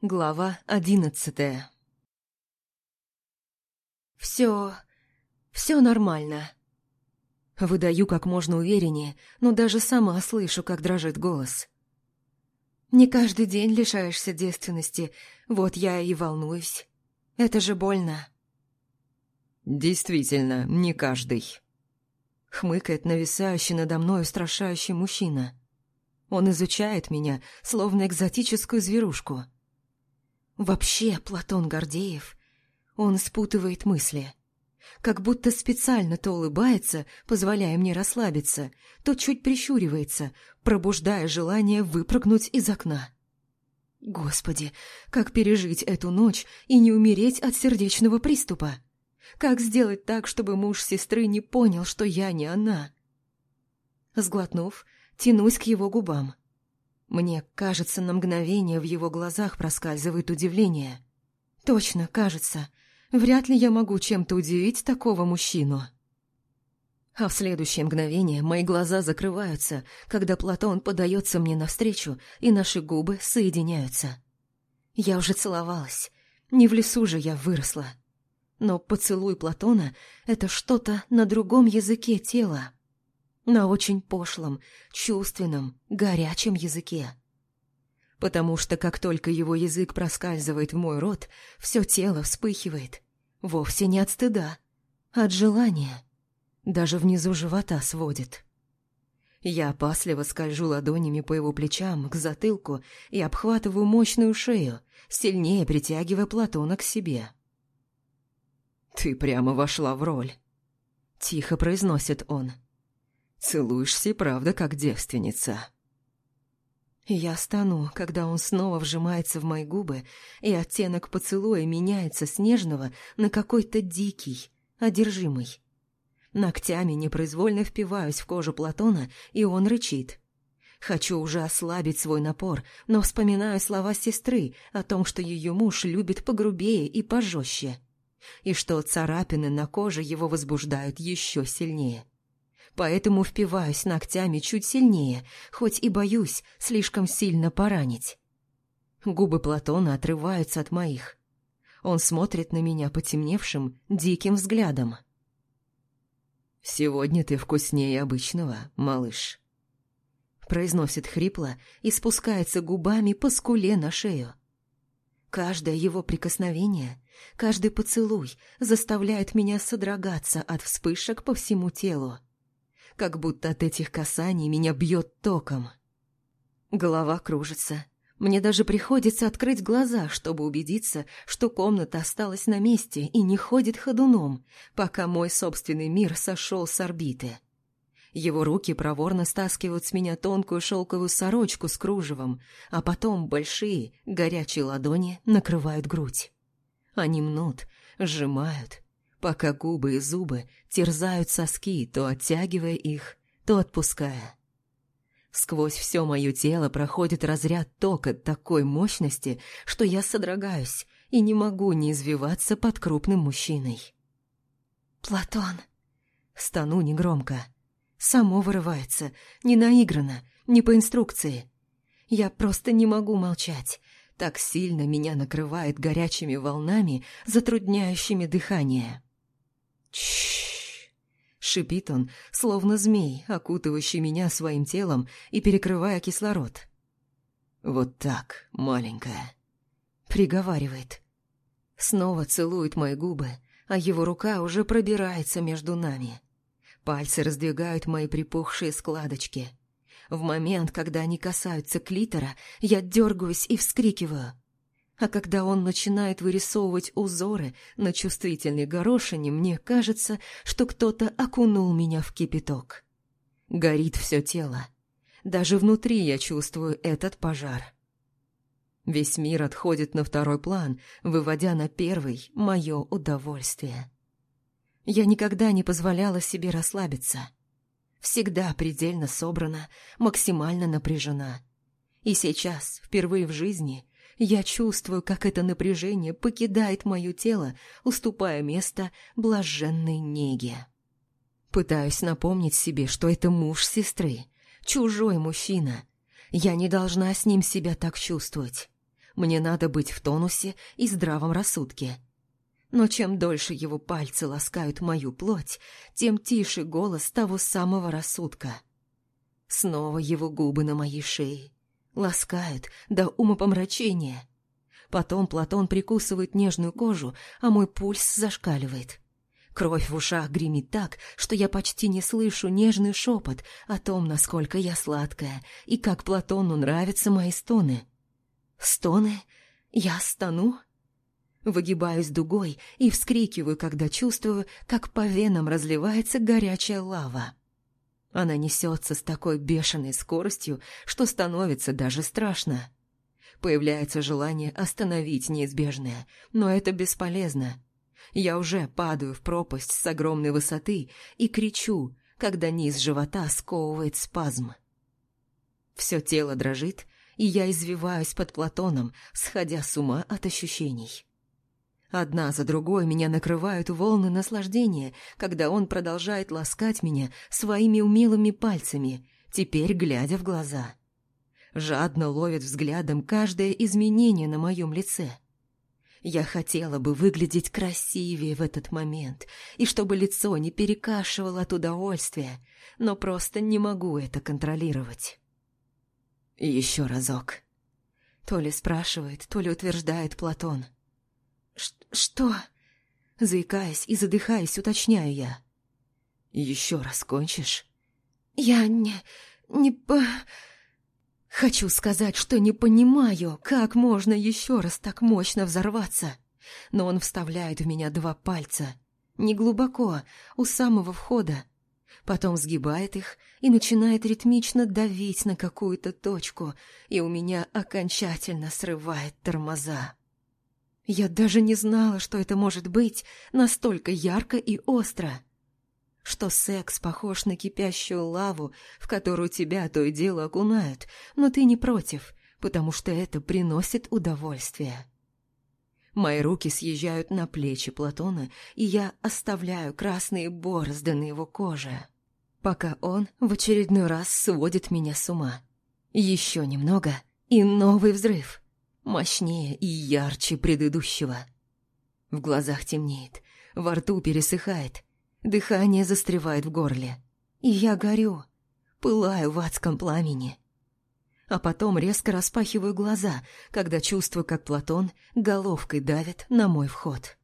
Глава одиннадцатая «Все... все нормально». Выдаю как можно увереннее, но даже сама слышу, как дрожит голос. «Не каждый день лишаешься девственности, вот я и волнуюсь. Это же больно». «Действительно, не каждый», — хмыкает нависающий надо мной устрашающий мужчина. Он изучает меня, словно экзотическую зверушку. Вообще, Платон Гордеев, он спутывает мысли. Как будто специально то улыбается, позволяя мне расслабиться, то чуть прищуривается, пробуждая желание выпрыгнуть из окна. Господи, как пережить эту ночь и не умереть от сердечного приступа? Как сделать так, чтобы муж сестры не понял, что я не она? Сглотнув, тянусь к его губам. Мне кажется, на мгновение в его глазах проскальзывает удивление. Точно, кажется. Вряд ли я могу чем-то удивить такого мужчину. А в следующее мгновение мои глаза закрываются, когда Платон подается мне навстречу, и наши губы соединяются. Я уже целовалась. Не в лесу же я выросла. Но поцелуй Платона — это что-то на другом языке тела на очень пошлом, чувственном, горячем языке. Потому что как только его язык проскальзывает в мой рот, все тело вспыхивает. Вовсе не от стыда, от желания. Даже внизу живота сводит. Я опасливо скольжу ладонями по его плечам к затылку и обхватываю мощную шею, сильнее притягивая Платона к себе. «Ты прямо вошла в роль», — тихо произносит он. Целуешься, правда, как девственница. Я стану, когда он снова вжимается в мои губы, и оттенок поцелуя меняется с нежного на какой-то дикий, одержимый. Ногтями непроизвольно впиваюсь в кожу Платона, и он рычит. Хочу уже ослабить свой напор, но вспоминаю слова сестры о том, что ее муж любит погрубее и пожестче, и что царапины на коже его возбуждают еще сильнее поэтому впиваюсь ногтями чуть сильнее, хоть и боюсь слишком сильно поранить. Губы Платона отрываются от моих. Он смотрит на меня потемневшим, диким взглядом. «Сегодня ты вкуснее обычного, малыш», — произносит хрипло и спускается губами по скуле на шею. Каждое его прикосновение, каждый поцелуй заставляет меня содрогаться от вспышек по всему телу как будто от этих касаний меня бьет током. Голова кружится. Мне даже приходится открыть глаза, чтобы убедиться, что комната осталась на месте и не ходит ходуном, пока мой собственный мир сошел с орбиты. Его руки проворно стаскивают с меня тонкую шелковую сорочку с кружевом, а потом большие, горячие ладони накрывают грудь. Они мнут, сжимают, пока губы и зубы терзают соски, то оттягивая их, то отпуская. Сквозь все мое тело проходит разряд тока такой мощности, что я содрогаюсь и не могу не извиваться под крупным мужчиной. «Платон!» Стану негромко. Само вырывается, не наигранно, не по инструкции. Я просто не могу молчать. Так сильно меня накрывает горячими волнами, затрудняющими дыхание. Чш! шипит он, словно змей, окутывающий меня своим телом и перекрывая кислород. «Вот так, маленькая», — приговаривает. Снова целует мои губы, а его рука уже пробирается между нами. Пальцы раздвигают мои припухшие складочки. В момент, когда они касаются клитора, я дергаюсь и вскрикиваю. А когда он начинает вырисовывать узоры на чувствительной горошине, мне кажется, что кто-то окунул меня в кипяток. Горит все тело. Даже внутри я чувствую этот пожар. Весь мир отходит на второй план, выводя на первый мое удовольствие. Я никогда не позволяла себе расслабиться. Всегда предельно собрана, максимально напряжена. И сейчас, впервые в жизни, я чувствую, как это напряжение покидает мое тело, уступая место блаженной неге. Пытаюсь напомнить себе, что это муж сестры, чужой мужчина. Я не должна с ним себя так чувствовать. Мне надо быть в тонусе и здравом рассудке. Но чем дольше его пальцы ласкают мою плоть, тем тише голос того самого рассудка. Снова его губы на моей шее. Ласкают до умопомрачения. Потом Платон прикусывает нежную кожу, а мой пульс зашкаливает. Кровь в ушах гремит так, что я почти не слышу нежный шепот о том, насколько я сладкая и как Платону нравятся мои стоны. Стоны? Я стану? Выгибаюсь дугой и вскрикиваю, когда чувствую, как по венам разливается горячая лава. Она несется с такой бешеной скоростью, что становится даже страшно. Появляется желание остановить неизбежное, но это бесполезно. Я уже падаю в пропасть с огромной высоты и кричу, когда низ живота сковывает спазм. Все тело дрожит, и я извиваюсь под Платоном, сходя с ума от ощущений. Одна за другой меня накрывают волны наслаждения, когда он продолжает ласкать меня своими умелыми пальцами, теперь глядя в глаза. Жадно ловит взглядом каждое изменение на моем лице. Я хотела бы выглядеть красивее в этот момент, и чтобы лицо не перекашивало от удовольствия, но просто не могу это контролировать. Еще разок. То ли спрашивает, то ли утверждает Платон – «Что?» Заикаясь и задыхаясь, уточняю я. «Еще раз кончишь?» «Я не... не по...» Хочу сказать, что не понимаю, как можно еще раз так мощно взорваться. Но он вставляет в меня два пальца. Не глубоко, у самого входа. Потом сгибает их и начинает ритмично давить на какую-то точку, и у меня окончательно срывает тормоза. Я даже не знала, что это может быть настолько ярко и остро. Что секс похож на кипящую лаву, в которую тебя то и дело окунают, но ты не против, потому что это приносит удовольствие. Мои руки съезжают на плечи Платона, и я оставляю красные борозды на его коже, пока он в очередной раз сводит меня с ума. Еще немного, и новый взрыв — мощнее и ярче предыдущего. В глазах темнеет, во рту пересыхает, дыхание застревает в горле. И я горю, пылаю в адском пламени. А потом резко распахиваю глаза, когда чувствую, как Платон головкой давит на мой вход.